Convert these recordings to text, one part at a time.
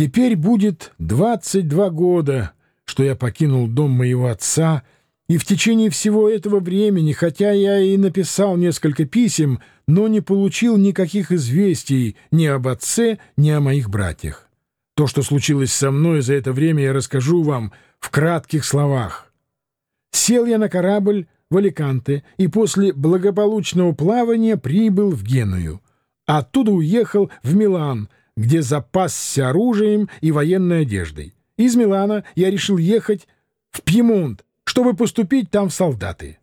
Теперь будет 22 года, что я покинул дом моего отца, и в течение всего этого времени, хотя я и написал несколько писем, но не получил никаких известий ни об отце, ни о моих братьях. То, что случилось со мной за это время, я расскажу вам в кратких словах. Сел я на корабль в Аликанте и после благополучного плавания прибыл в Геную. Оттуда уехал в Милан, где запасся оружием и военной одеждой. Из Милана я решил ехать в Пьемонт, чтобы поступить там в солдаты.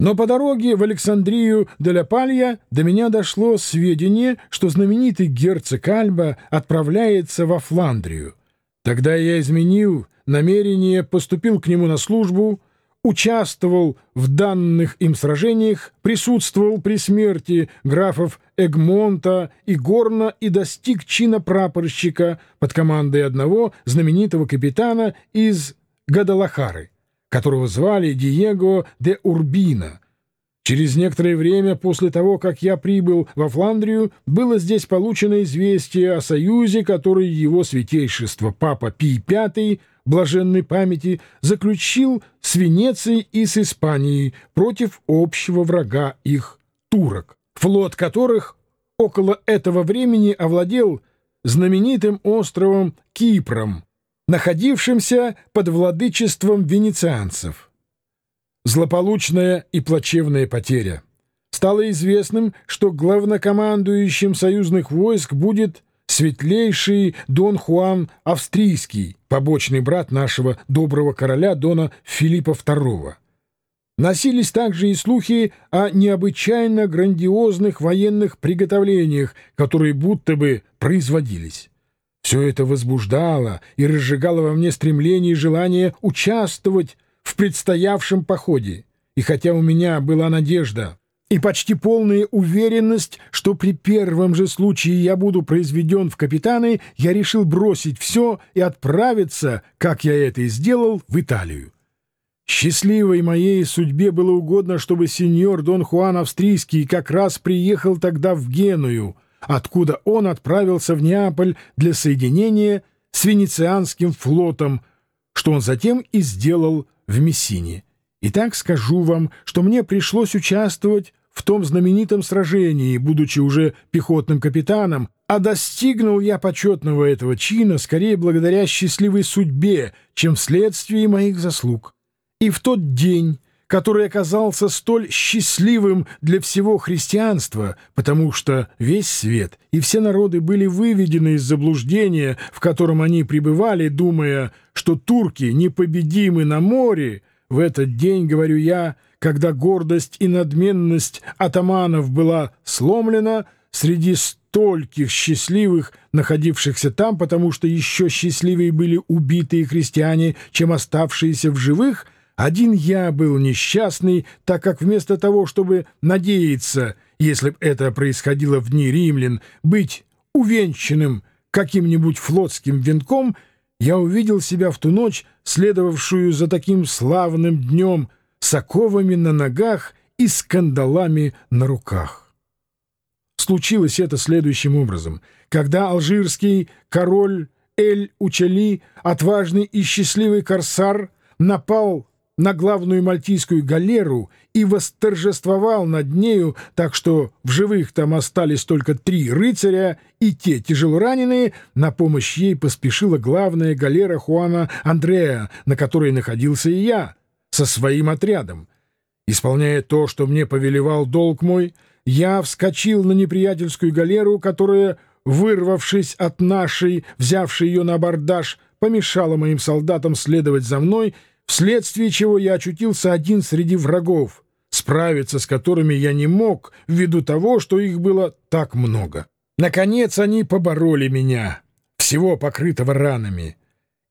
Но по дороге в Александрию де ля Палья до меня дошло сведение, что знаменитый герцог Альба отправляется во Фландрию. Тогда я изменил намерение, поступил к нему на службу — участвовал в данных им сражениях, присутствовал при смерти графов Эгмонта и Горна и достиг чина прапорщика под командой одного знаменитого капитана из Гадалахары, которого звали Диего де Урбина. Через некоторое время после того, как я прибыл во Фландрию, было здесь получено известие о союзе, который его святейшество Папа Пий V блаженной памяти заключил с Венецией и с Испанией против общего врага их турок, флот которых около этого времени овладел знаменитым островом Кипром, находившимся под владычеством венецианцев. Злополучная и плачевная потеря. Стало известным, что главнокомандующим союзных войск будет светлейший Дон Хуан Австрийский, побочный брат нашего доброго короля Дона Филиппа II. Носились также и слухи о необычайно грандиозных военных приготовлениях, которые будто бы производились. Все это возбуждало и разжигало во мне стремление и желание участвовать в предстоявшем походе. И хотя у меня была надежда и почти полная уверенность, что при первом же случае я буду произведен в капитаны, я решил бросить все и отправиться, как я это и сделал, в Италию. Счастливой моей судьбе было угодно, чтобы сеньор Дон Хуан Австрийский как раз приехал тогда в Геную, откуда он отправился в Неаполь для соединения с венецианским флотом, что он затем и сделал в Мессине. Итак, скажу вам, что мне пришлось участвовать в том знаменитом сражении, будучи уже пехотным капитаном, а достигнул я почетного этого чина скорее благодаря счастливой судьбе, чем вследствие моих заслуг. И в тот день, который оказался столь счастливым для всего христианства, потому что весь свет и все народы были выведены из заблуждения, в котором они пребывали, думая, что турки непобедимы на море, в этот день, говорю я, когда гордость и надменность атаманов была сломлена, среди стольких счастливых, находившихся там, потому что еще счастливее были убитые христиане, чем оставшиеся в живых, один я был несчастный, так как вместо того, чтобы надеяться, если б это происходило в дни римлян, быть увенчанным каким-нибудь флотским венком — я увидел себя в ту ночь, следовавшую за таким славным днем, с оковами на ногах и скандалами на руках. Случилось это следующим образом. Когда алжирский король Эль-Учали, отважный и счастливый корсар, напал на главную мальтийскую галеру и восторжествовал над нею, так что в живых там остались только три рыцаря и те тяжелораненые, на помощь ей поспешила главная галера Хуана Андреа, на которой находился и я, со своим отрядом. Исполняя то, что мне повелевал долг мой, я вскочил на неприятельскую галеру, которая, вырвавшись от нашей, взявшей ее на абордаж, помешала моим солдатам следовать за мной вследствие чего я очутился один среди врагов, справиться с которыми я не мог ввиду того, что их было так много. Наконец они побороли меня, всего покрытого ранами.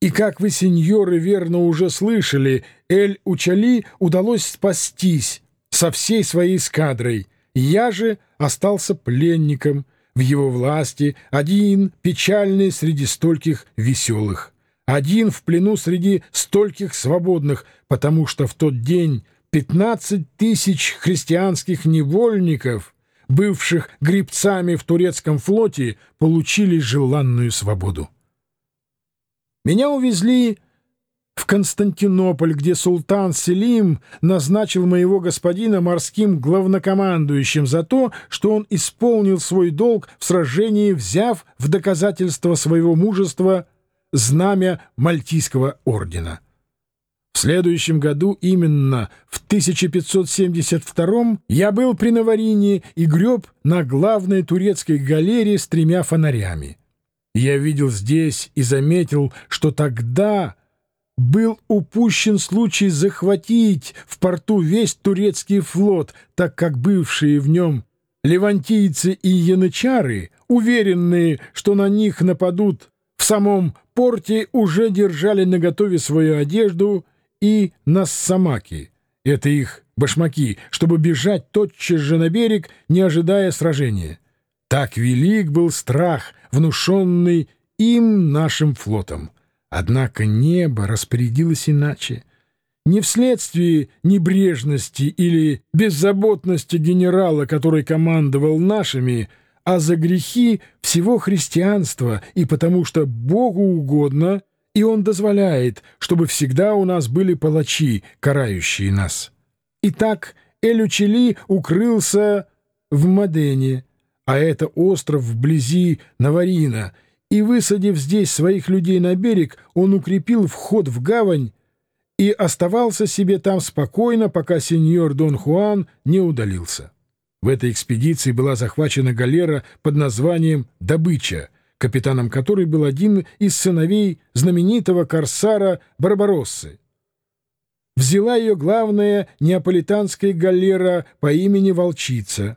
И, как вы, сеньоры, верно уже слышали, Эль-Учали удалось спастись со всей своей эскадрой. Я же остался пленником в его власти, один печальный среди стольких веселых один в плену среди стольких свободных, потому что в тот день 15 тысяч христианских невольников, бывших грибцами в турецком флоте, получили желанную свободу. Меня увезли в Константинополь, где султан Селим назначил моего господина морским главнокомандующим за то, что он исполнил свой долг в сражении, взяв в доказательство своего мужества знамя Мальтийского ордена. В следующем году, именно в 1572 я был при Наварине и греб на главной турецкой галере с тремя фонарями. Я видел здесь и заметил, что тогда был упущен случай захватить в порту весь турецкий флот, так как бывшие в нем левантийцы и янычары, уверенные, что на них нападут в самом порте, уже держали наготове свою одежду и нассамаки, это их башмаки, чтобы бежать тотчас же на берег, не ожидая сражения. Так велик был страх, внушенный им нашим флотом. Однако небо распорядилось иначе. Не вследствие небрежности или беззаботности генерала, который командовал нашими, а за грехи всего христианства и потому что Богу угодно, и Он дозволяет, чтобы всегда у нас были палачи, карающие нас. Итак, Элючели укрылся в Мадене, а это остров вблизи Наварина — и, высадив здесь своих людей на берег, он укрепил вход в гавань и оставался себе там спокойно, пока сеньор Дон Хуан не удалился. В этой экспедиции была захвачена галера под названием «Добыча», капитаном которой был один из сыновей знаменитого корсара Барбароссы. Взяла ее главная неаполитанская галера по имени Волчица,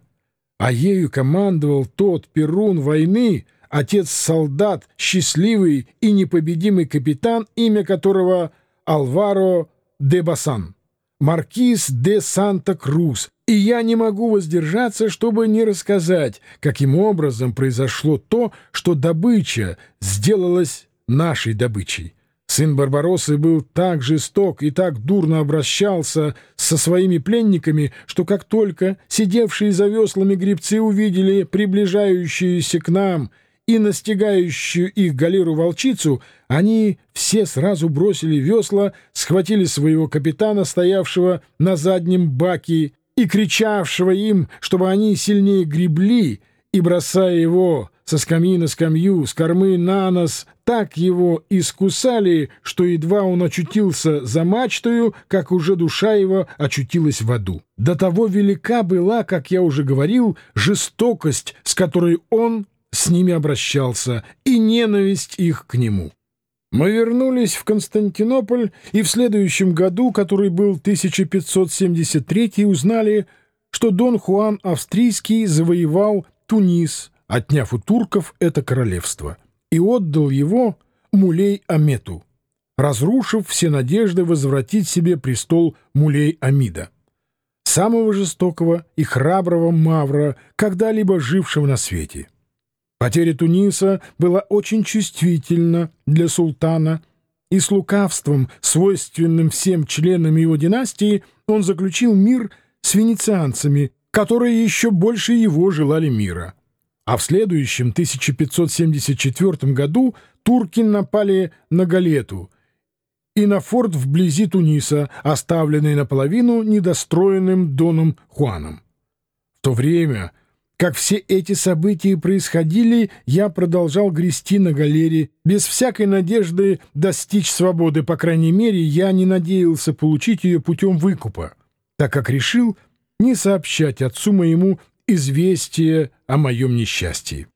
а ею командовал тот перун войны, отец-солдат, счастливый и непобедимый капитан, имя которого Алваро де Басан, маркиз де Санта-Крус, и я не могу воздержаться, чтобы не рассказать, каким образом произошло то, что добыча сделалась нашей добычей. Сын Барбароссы был так жесток и так дурно обращался со своими пленниками, что как только сидевшие за веслами гребцы увидели приближающуюся к нам — и настигающую их галеру-волчицу, они все сразу бросили весла, схватили своего капитана, стоявшего на заднем баке, и кричавшего им, чтобы они сильнее гребли, и, бросая его со скамьи на скамью, с кормы на нос, так его искусали, что едва он очутился за мачтою, как уже душа его очутилась в аду. До того велика была, как я уже говорил, жестокость, с которой он с ними обращался, и ненависть их к нему. Мы вернулись в Константинополь, и в следующем году, который был 1573, узнали, что Дон Хуан Австрийский завоевал Тунис, отняв у турков это королевство, и отдал его Мулей Амету, разрушив все надежды возвратить себе престол Мулей Амида, самого жестокого и храброго мавра, когда-либо жившего на свете. Потеря Туниса была очень чувствительна для султана, и с лукавством, свойственным всем членам его династии, он заключил мир с венецианцами, которые еще больше его желали мира. А в следующем 1574 году турки напали на Галету и на форт вблизи Туниса, оставленный наполовину недостроенным Доном Хуаном. В то время как все эти события происходили, я продолжал грести на галере, без всякой надежды достичь свободы, по крайней мере, я не надеялся получить ее путем выкупа, так как решил не сообщать отцу моему известие о моем несчастье.